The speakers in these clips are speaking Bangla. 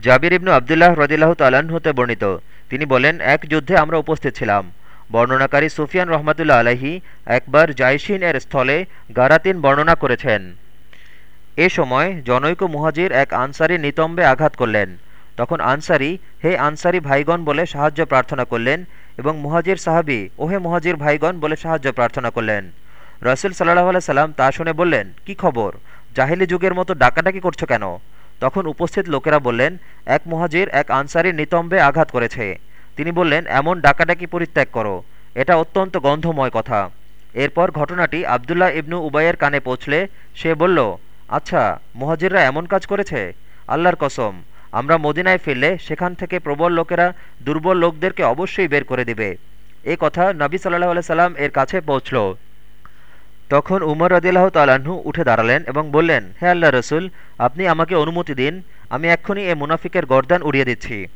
জাবির ইবনু আবদুল্লাহ রদিল্লাহ তালান হতে বর্ণিত। তিনি বলেন, এক যুদ্ধে আমরা উপস্থিত ছিলাম। বর্ণনাকারী সুফিয়ান রহমাতুল্লাহ আলাহি একবার জাইসিন এর স্থলে গারাতিন বর্ণনা করেছেন। এ সময় জনৈক মুহাজির এক আনসারি নিতম্বে আঘাত করলেন। তখন আনসারি, হে আনসারি ভাইগণ বলে সাহায্য প্রার্থনা করলেন এবং মুহাজির সাহাবি, ওহে মুহাজির ভাইগণ বলে সাহায্য প্রার্থনা করলেন। রসুল সাল্লাহ সাল্লাম তা শুনে বললেন, কি খবর? জাহিলি যুগের মতো ডাকাডাকি করছ কেন? তখন উপস্থিত লোকেরা বললেন, এক মহাজির এক আনসারির নিতম্বে আঘাত করেছে। তিনি বললেন, এমন ডাকাডাকি পরিত্যাগ করো। এটা অত্যন্ত গন্ধময় কথা। এরপর ঘটনাটি আবদুল্লাহ ইবনু উবাইয়ের কানে পৌঁছলে সে বলল আচ্ছা মুহাজিররা এমন কাজ করেছে? আল্লাহর কসম, আমরা মদিনায় ফিরলে সেখান থেকে প্রবল লোকেরা দুর্বল লোকদেরকে অবশ্যই বের করে দিবে। এ কথা নবী সাল্লাহ আল্লাহ সাল্লাম এর কাছে পৌঁছল। তখন উমর রদিল্লাহ তালাহু উঠে দাঁড়ালেন এবং বললেন, হে আল্লাহ রসুল, আপনি আমাকে অনুমতি দিন, আমি এক্ষুনি এ মুনাফিকের গর্দান উড়িয়ে দিচ্ছি।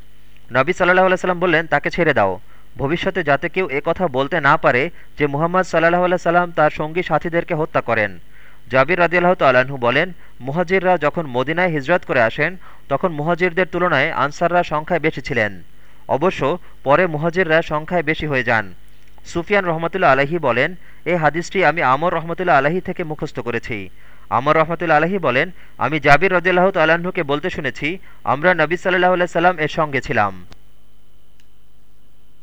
নবী সাল্লাহ সাল্লাম বললেন, তাকে ছেড়ে দাও। ভবিষ্যতে যাতে কেউ এ কথা বলতে না পারে যে মুহাম্মদ সাল্লাহ আল্লাহ সাল্লাম তার সঙ্গী সাথীদেরকে হত্যা করেন। জাবির রাজিয়াল্লাহ তাল্লাহ্ন বলেন, মুহাজিররা যখন মদিনায় হিজরত করে আসেন, তখন মুহাজিরদের তুলনায় আনসাররা সংখ্যায় বেশি ছিলেন। অবশ্য পরে মুহাজিররা সংখ্যায় বেশি হয়ে যান। সুফিয়ান রহমতুল্লা আলহী বলেন, এই হাদিসটি আমি আমর রহমতুল্লা আলহী থেকে মুখস্থ করেছি। আমর রহমতুল্লা আলহী বলেন, আমি জাবির অজ্জালাহুত আল্লাহকে বলতে শুনেছি, আমরা নবী সাল্লাহ সাল্লাম এর সঙ্গে ছিলাম।